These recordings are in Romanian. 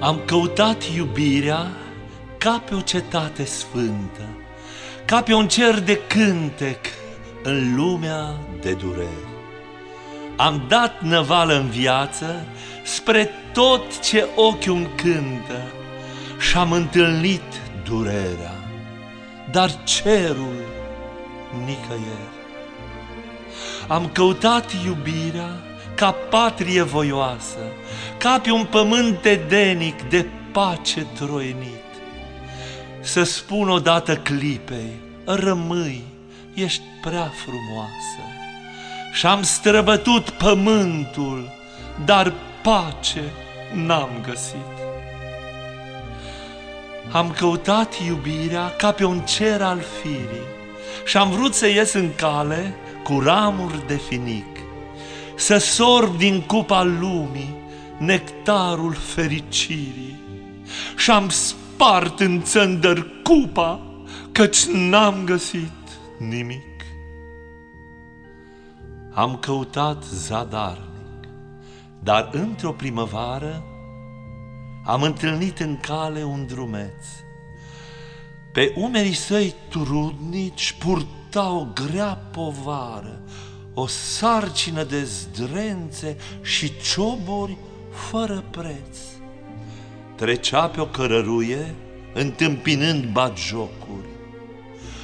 Am căutat iubirea ca pe o cetate sfântă, ca pe un cer de cântec în lumea de dureri. Am dat năvală în viață spre tot ce ochiul îmi cântă și am întâlnit durerea, dar cerul nicăieri. Am căutat iubirea ca patrie voioasă, ca pe un pământ edenic de pace troienit. Să spun odată clipei, rămâi, ești prea frumoasă. Și-am străbătut pământul, dar pace n-am găsit. Am căutat iubirea ca pe un cer al firii și am vrut să ies în cale cu ramuri de finic, să sorb din cupa lumii nectarul fericirii și am spart în țăndăr cupa, căci n-am găsit nimic. Am căutat zadarnic, dar într-o primăvară am întâlnit în cale un drumeț. Pe umerii săi trudnici purta o grea povară, o sarcină de zdrențe și ciobori fără preț. Trecea pe o cărăruie, întâmpinând jocuri,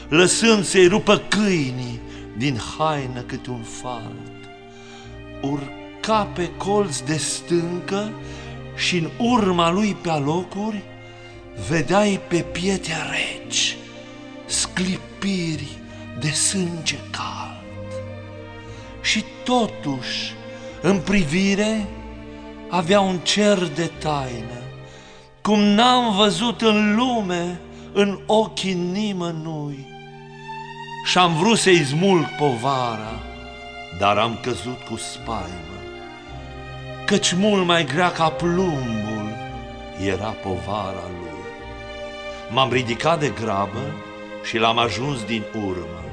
lăsând să-i rupă câinii din haină câte un falt. Urca pe colț de stâncă și în urma lui pe alocuri vedeai pe piete reci sclipiri de sânge cald. Și totuși, în privire, avea un cer de taină, cum n-am văzut în lume, în ochii nimănui. Și-am vrut să-i smulg povara, dar am căzut cu spaimă căci mult mai grea ca plumbul era povara lui. M-am ridicat de grabă și l-am ajuns din urmă,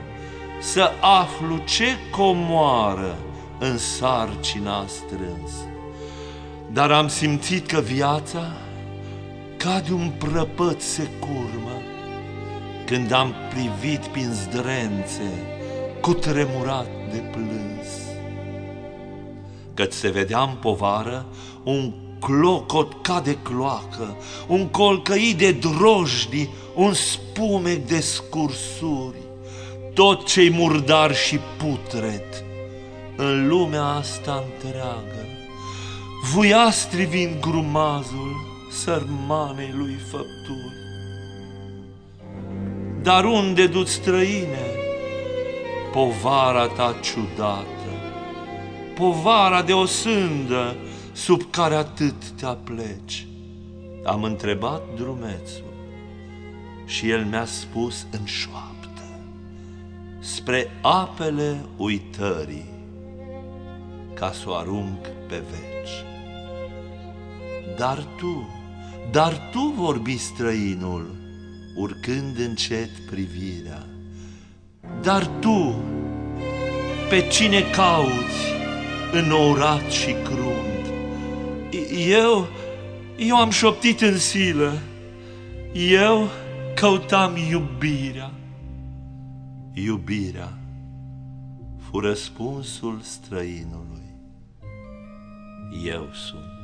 să aflu ce comoară în sarcina strâns. Dar am simțit că viața ca de un prăpăt se curmă, când am privit prin zdrențe cu tremurat de plâns căci se vedea în povară un clocot ca de cloacă, un colcăi de drojdi, un spumec de scursuri, tot ce-i murdar și putret în lumea asta întreagă. Vuia strivind grumazul sărmanei lui făpturi. Dar unde duți străine povara ta ciudată? povara de o sândă sub care atât te apleci. Am întrebat drumețul și el mi-a spus în șoaptă, spre apele uitării, ca să o arunc pe veci. Dar tu, dar tu vorbi străinul, urcând încet privirea, dar tu, pe cine cauți, înourat și crunt. Eu, eu am șoptit în silă, eu căutam iubirea. Iubirea fu răspunsul străinului. Eu sunt.